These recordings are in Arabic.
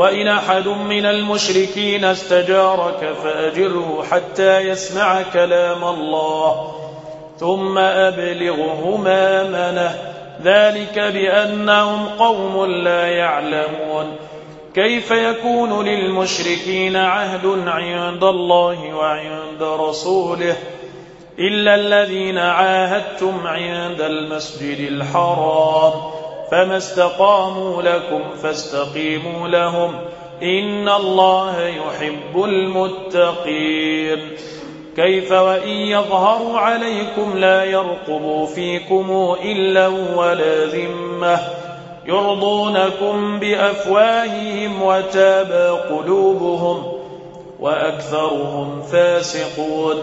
وإن أحد من المشركين استجارك فأجره حتى يسمع كلام الله ثم أبلغه مامنه ذلك بأنهم قوم لا يعلمون كيف يكون للمشركين عهد عند الله وعند رسوله إلا الذين عاهدتم عند المسجد الحرام فما استقاموا لكم فاستقيموا لهم إن الله يحب المتقين. كيف وإن يظهروا عليكم لا يرقبوا فيكم إلا ولا ذمة. يرضونكم بأفواههم وتابى قلوبهم وأكثرهم فاسقون.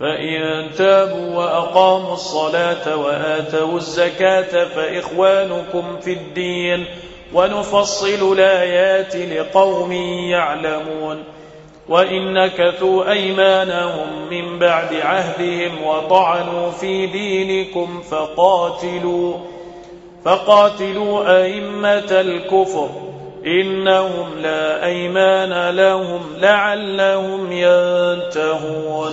فإن تابوا وأقاموا الصلاة وآتوا الزكاة فإخوانكم في الدين ونفصل الآيات لقوم يعلمون وإن نكثوا أيمانهم من بعد عهدهم وطعنوا في دينكم فقاتلوا فقاتلوا أئمة الكفر إنهم لا أيمان لهم لعلهم ينتهون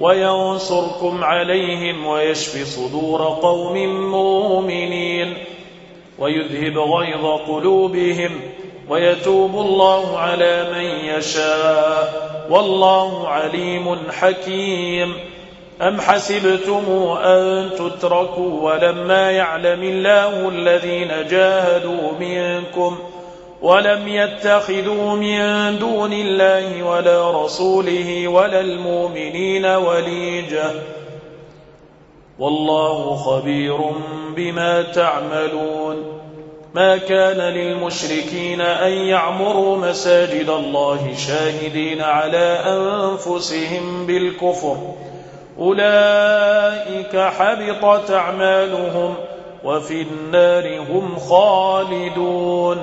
وينصركم عليهم ويشفي صدور قوم مؤمنين ويذهب غيظ قلوبهم ويتوب الله على من يشاء والله عليم حكيم أم حسبتم أن تتركوا ولما يعلم الله الذين جاهدوا منكم ۖ ولم يتخذوا من دون الله ولا رسوله ولا المؤمنين وليجة والله خبير بما تعملون ما كان للمشركين أن يعمروا مساجد الله شاهدين على أنفسهم بالكفر أولئك حبطت أعمالهم وفي النار هم خالدون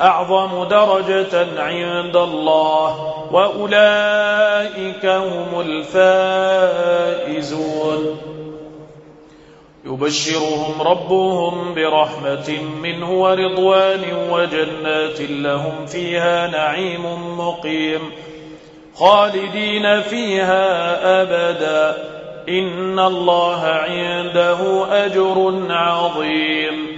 أعظم درجة عند الله وأولئك هم الفائزون. يبشرهم ربهم برحمة منه ورضوان وجنات لهم فيها نعيم مقيم. خالدين فيها أبدا. إن الله عنده أجر عظيم.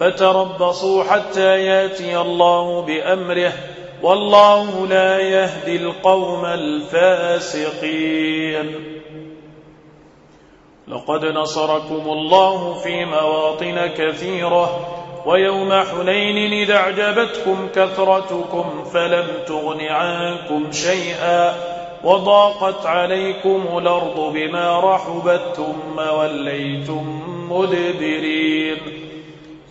فتربصوا حتى ياتي الله بأمره والله لا يهدي القوم الفاسقين. لقد نصركم الله في مواطن كثيرة ويوم حنين إذا أعجبتكم كثرتكم فلم تغن عنكم شيئا وضاقت عليكم الأرض بما رحبت ثم وليتم مدبرين.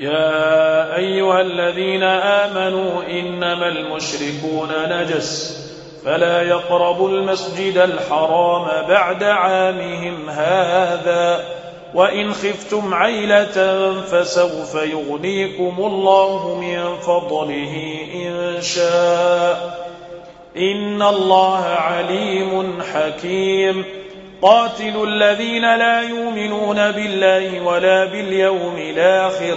يا أيها الذين آمنوا إنما المشركون نجس فلا يقربوا المسجد الحرام بعد عامهم هذا وإن خفتم عيلة فسوف يغنيكم الله من فضله إن شاء إن الله عليم حكيم قاتل الذين لا يؤمنون بالله ولا باليوم الآخر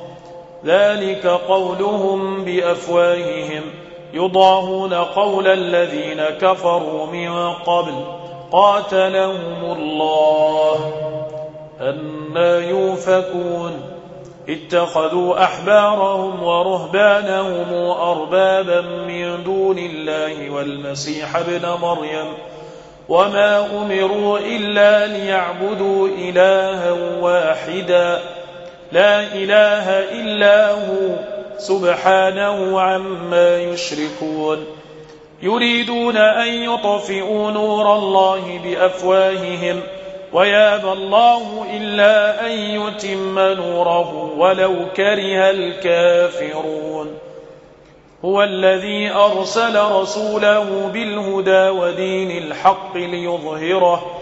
ذلك قولهم بأفواههم. يضاهون قول الذين كفروا من قبل. قاتلهم الله. أما يوفكون. اتخذوا أحبارهم ورهبانهم أربابا من دون الله والمسيح ابن مريم. وما أمروا إلا ليعبدوا إلها واحدا. لا إله إلا هو سبحانه عما يشركون. يريدون أن يطفئوا نور الله بأفواههم ويابى الله إلا أن يتم نوره ولو كره الكافرون. هو الذي أرسل رسوله بالهدى ودين الحق ليظهره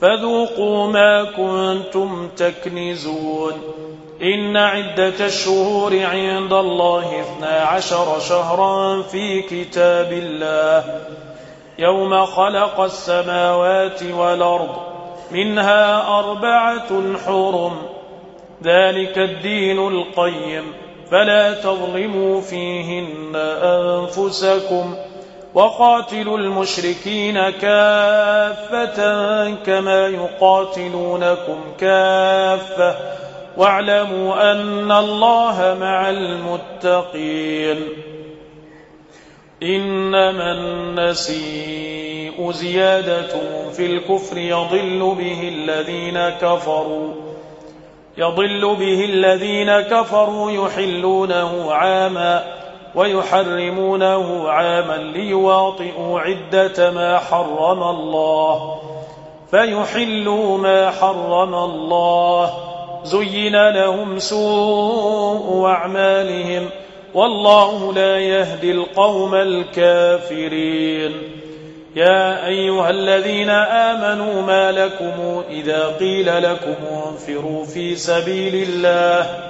فذوقوا ما كنتم تكنزون. إن عدة الشهور عند الله اثنى عشر شهرا في كتاب الله. يوم خلق السماوات والأرض منها أربعة حرم. ذلك الدين القيم. فلا تظلموا فيهن أنفسكم. وقاتلوا المشركين كافة كما يقاتلونكم كافة واعلموا أن الله مع المتقين إنما النسيء زيادة في الكفر يضل به الذين كفروا يضل به الذين كفروا يحلونه عاماً ويحرمونه عاما ليواطئوا عدة ما حرم الله. فيحلوا ما حرم الله. زين لهم سوء أعمالهم. والله لا يهدي القوم الكافرين. يا أيها الذين آمنوا ما لكم إذا قيل لكم انفروا في سبيل الله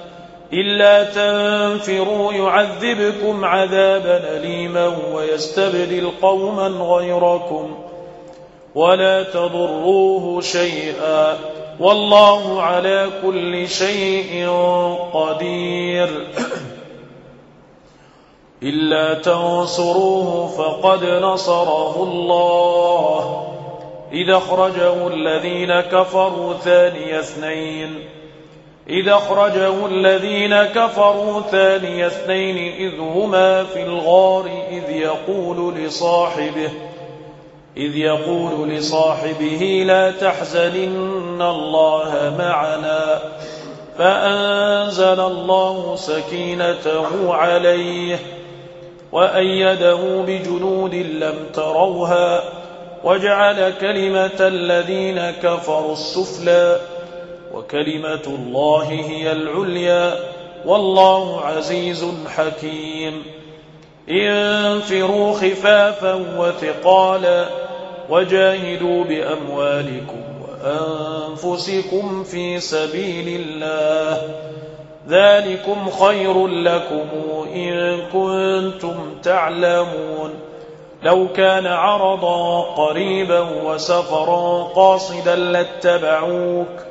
إلا تنفروا يعذبكم عذابا أليما ويستبدل قوما غيركم ولا تضروه شيئا والله على كل شيء قدير إلا تنصروه فقد نصره الله إذا أخرجه الذين كفروا ثاني اثنين إذا أخرجه الذين كفروا ثاني اثنين إذ هما في الغار إذ يقول لصاحبه إذ يقول لصاحبه لا تحزنن الله معنا فأنزل الله سكينته عليه وأيده بجنود لم تروها وجعل كلمة الذين كفروا السفلى وكلمة الله هي العليا والله عزيز حكيم. انفروا خفافا وثقالا وجاهدوا بأموالكم وأنفسكم في سبيل الله. ذلكم خير لكم إن كنتم تعلمون. لو كان عرضا قريبا وسفرا قاصدا لاتبعوك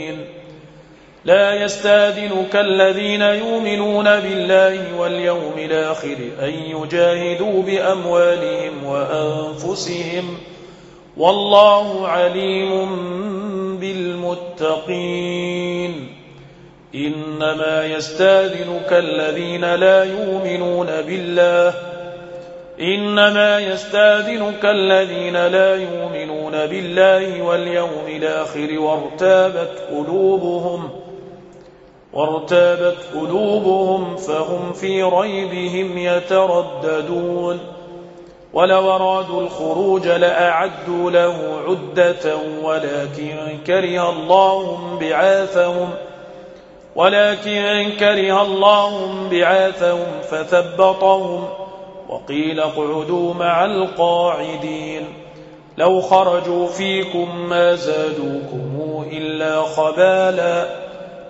لا يستاذنك الذين يؤمنون بالله واليوم الآخر أن يجاهدوا بأموالهم وأنفسهم والله عليم بالمتقين إنما يستاذنك الذين لا يؤمنون بالله إنما يستاذنك الذين لا يؤمنون بالله واليوم الآخر وارتابت قلوبهم وارتابت قلوبهم فهم في ريبهم يترددون. ولو أرادوا الخروج لأعدوا له عدة ولكن كره الله بعاثهم ولكن كره الله بعاثهم فثبطهم. وقيل اقعدوا مع القاعدين. لو خرجوا فيكم ما زادوكم إلا خبالاً.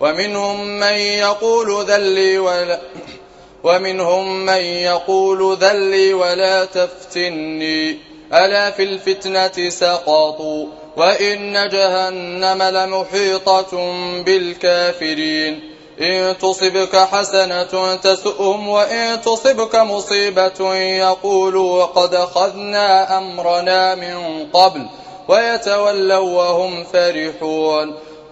ومنهم من يقول ذلي ولا ومنهم من يقول ذلي ولا تفتني. ألا في الفتنة سقطوا وإن جهنم لمحيطة بالكافرين. إن تصبك حسنة تسؤهم وإن تصبك مصيبة يقولوا وقد أخذنا أمرنا من قبل ويتولوا وهم فرحون.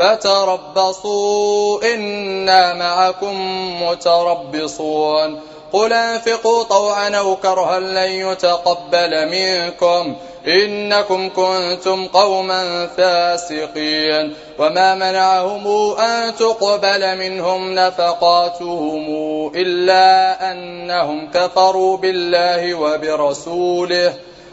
فتربصوا إنا معكم متربصون. قل أنفقوا طوعا أو كرها لن يتقبل منكم. إنكم كنتم قوما فاسقين. وما منعهم أن تقبل منهم نفقاتهم إلا أنهم كفروا بالله وبرسوله.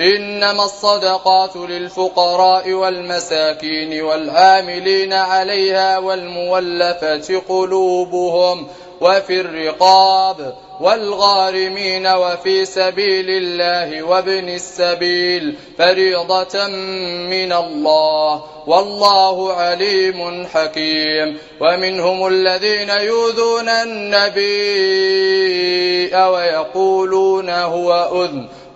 إنما الصدقات للفقراء والمساكين والآملين عليها والمولفة قلوبهم وفي الرقاب والغارمين وفي سبيل الله وابن السبيل فريضة من الله والله عليم حكيم ومنهم الذين يؤذون النبي ويقولون هو أذن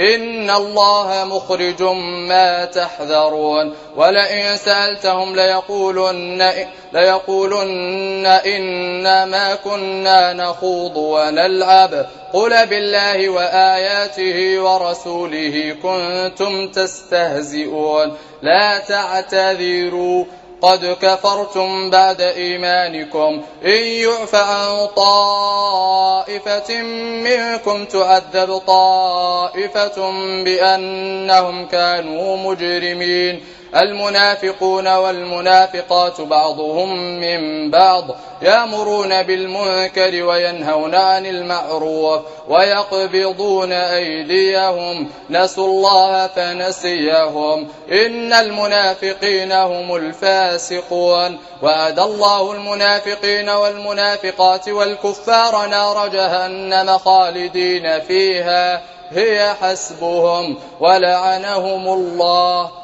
إن الله مخرج ما تحذرون ولئن سألتهم ليقولن, ليقولن إنما كنا نخوض ونلعب. قل بالله وآياته ورسوله كنتم تستهزئون. لا تعتذروا قد كفرتم بعد إيمانكم إن يعفى عن طائفة منكم تعذب طائفة بأنهم كانوا مجرمين المنافقون والمنافقات بعضهم من بعض يامرون بالمنكر وينهون عن المعروف ويقبضون أيديهم نسوا الله فنسيهم إن المنافقين هم الفاسقون وأدى الله المنافقين والمنافقات والكفار نار جهنم خالدين فيها هي حسبهم ولعنهم الله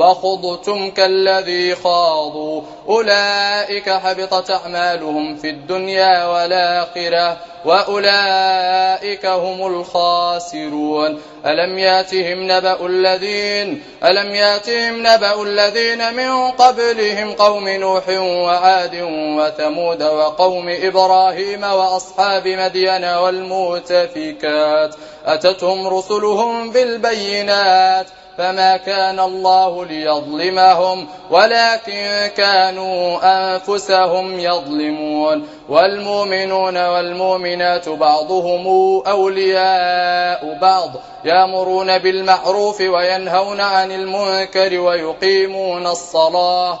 وخضتم كالذي خاضوا أولئك حبطت أعمالهم في الدنيا والآخرة وأولئك هم الخاسرون ألم ياتهم نبأ الذين ألم ياتهم نبأ الذين من قبلهم قوم نوح وعاد وثمود وقوم إبراهيم وأصحاب مدين والمؤتفكات أتتهم رسلهم بالبينات فما كان الله ليظلمهم ولكن كانوا أنفسهم يظلمون والمؤمنون والمؤمنات بعضهم أولياء بعض يامرون بالمعروف وينهون عن المنكر ويقيمون الصلاة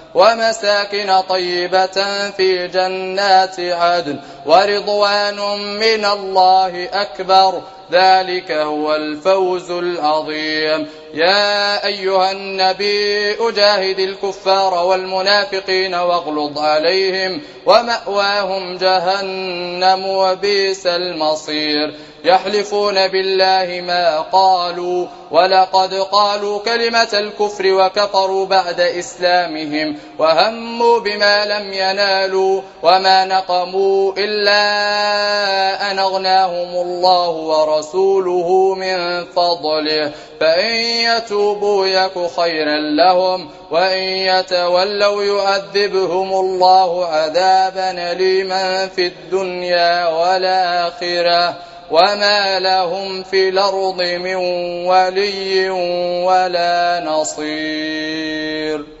ومساكن طيبة في جنات عدن ورضوان من الله أكبر ذلك هو الفوز العظيم. يا أيها النبي أجاهد الكفار والمنافقين واغلض عليهم ومأواهم جهنم وبيس المصير. يحلفون بالله ما قالوا ولقد قالوا كلمة الكفر وكفروا بعد إسلامهم وهموا بما لم ينالوا وما نقموا إلا أن أغناهم الله ورسوله. ورسوله من فضله فإن يتوبوا يك خيرا لهم وإن يتولوا يؤذبهم الله عذابا أليما في الدنيا والآخرة. وما لهم في الأرض من ولي ولا نصير.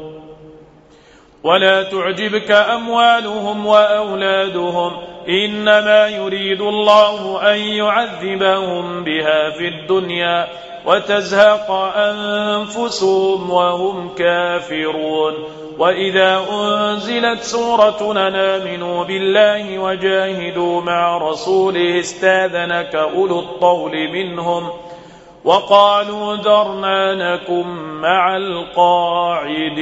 ولا تعجبك أموالهم وأولادهم إنما يريد الله أن يعذبهم بها في الدنيا وتزهق أنفسهم وهم كافرون وإذا أنزلت سورة ننامنوا بالله وجاهدوا مع رسوله استاذنك أولو الطول منهم وقالوا درنانكم مع القاعدين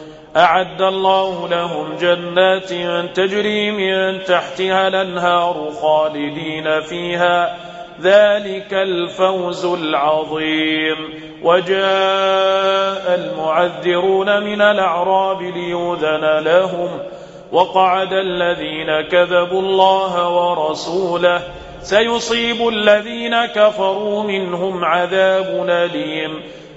أعد الله لهم جنات تجري من تحتها الأنهار خالدين فيها. ذلك الفوز العظيم. وجاء المعذرون من الأعراب ليوذن لهم. وقعد الذين كذبوا الله ورسوله. سيصيب الذين كفروا منهم عذاب أليم.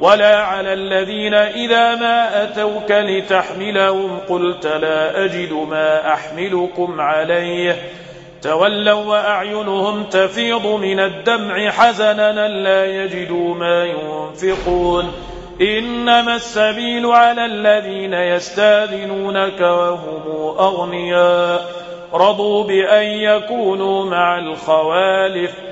ولا على الذين إذا ما أتوك لتحملهم قلت لا أجد ما أحملكم عليه تولوا وأعينهم تفيض من الدمع حزنا لا يجدوا ما ينفقون إنما السبيل على الذين يستاذنونك وهم أغنياء رضوا بأن يكونوا مع الخوالف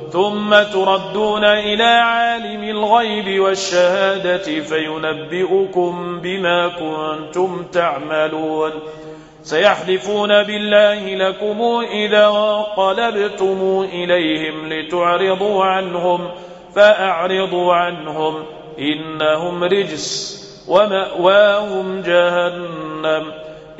ثم تردون إلى عالم الغيب والشهادة فينبئكم بما كنتم تعملون. سيحلفون بالله لكم إذا قلبتم إليهم لتعرضوا عنهم فأعرضوا عنهم إنهم رجس ومأواهم جهنم.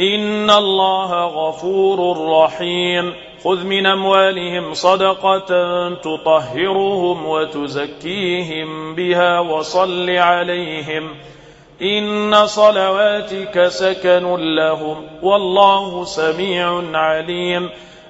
إن الله غفور رحيم. خذ من أموالهم صدقة تطهرهم وتزكيهم بها وصل عليهم. إن صلواتك سكن لهم. والله سميع عليم.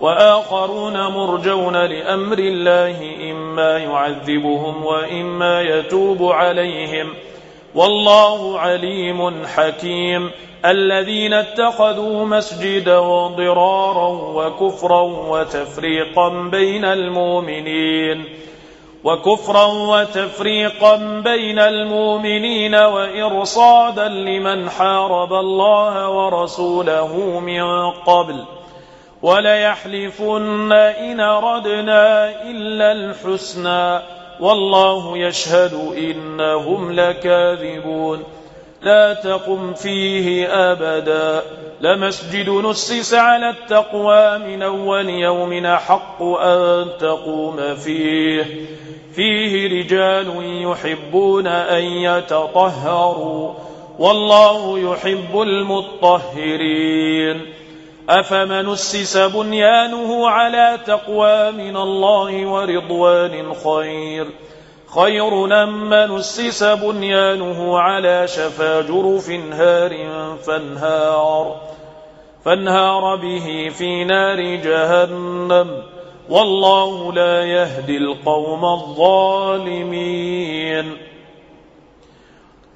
وآخرون مرجون لأمر الله إما يعذبهم وإما يتوب عليهم. والله عليم حكيم. الذين اتخذوا مسجدا ضرارا وكفرا وتفريقا بين المؤمنين. وكفرا وتفريقا بين المؤمنين وإرصادا لمن حارب الله ورسوله من قبل. وليحلفن إن ردنا إلا الحسنى والله يشهد إنهم لكاذبون لا تقم فيه أبدا لمسجد نسس على التقوى من أول يوم حق أن تقوم فيه فيه رجال يحبون أن يتطهروا والله يحب المطهرين أفمن السس بنيانه على تقوى من الله ورضوان خير؟ خير من السس بنيانه على شفا جرف هار فانهار فانهار به في نار جهنم. والله لا يهدي القوم الظالمين.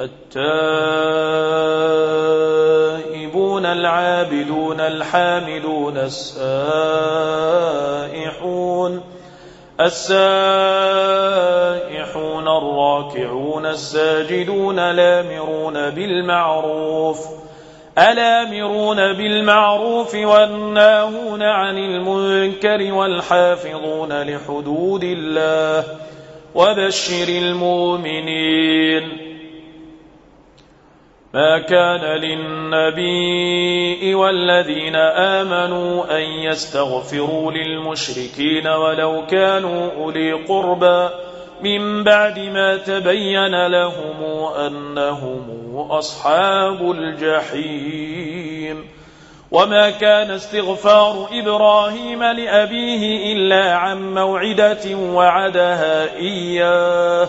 التائبون العابدون الحامدون السائحون السائحون الراكعون الساجدون لامرون بالمعروف الآمرون بالمعروف والناهون عن المنكر والحافظون لحدود الله وبشر المؤمنين ما كان للنبي والذين آمنوا أن يستغفروا للمشركين ولو كانوا أولي قربا من بعد ما تبين لهم أنهم أصحاب الجحيم وما كان استغفار إبراهيم لأبيه إلا عن موعدة وعدها إياه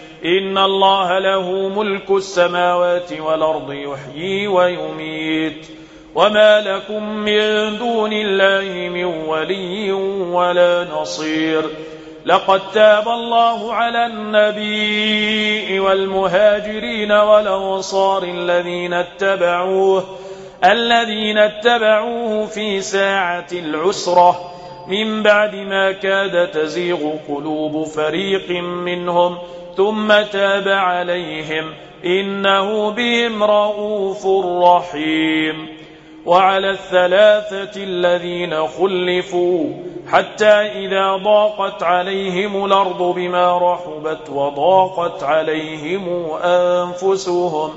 إن الله له ملك السماوات والأرض يحيي ويميت. وما لكم من دون الله من ولي ولا نصير. لقد تاب الله على النبي والمهاجرين والأنصار الذين اتبعوه الذين اتبعوه في ساعة العسرة. من بعد ما كاد تزيغ قلوب فريق منهم. ثم تاب عليهم إنه بهم رؤوف رحيم وعلى الثلاثة الذين خلفوا حتى إذا ضاقت عليهم الأرض بما رحبت وضاقت عليهم أنفسهم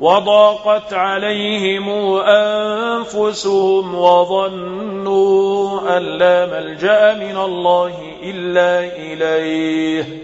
وضاقت عليهم أنفسهم وظنوا أن لا ملجأ من الله إلا إليه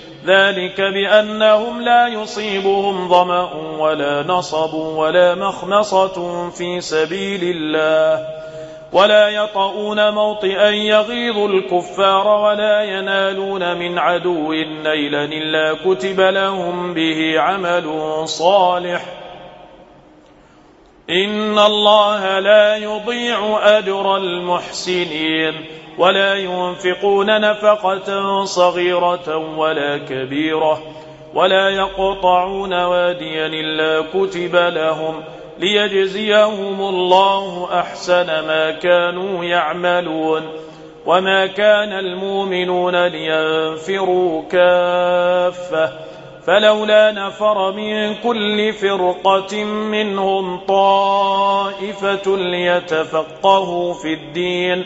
ذلك بأنهم لا يصيبهم ضمأ ولا نصب ولا مخمصة في سبيل الله ولا يطؤون موطئا يغيظ الكفار ولا ينالون من عدو نيلا إلا كتب لهم به عمل صالح إن الله لا يضيع أجر المحسنين ولا ينفقون نفقة صغيرة ولا كبيرة ولا يقطعون واديا إلا كتب لهم ليجزيهم الله أحسن ما كانوا يعملون وما كان المؤمنون لينفروا كافة فلولا نفر من كل فرقة منهم طائفة ليتفقهوا في الدين